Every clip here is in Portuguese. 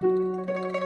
la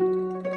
ah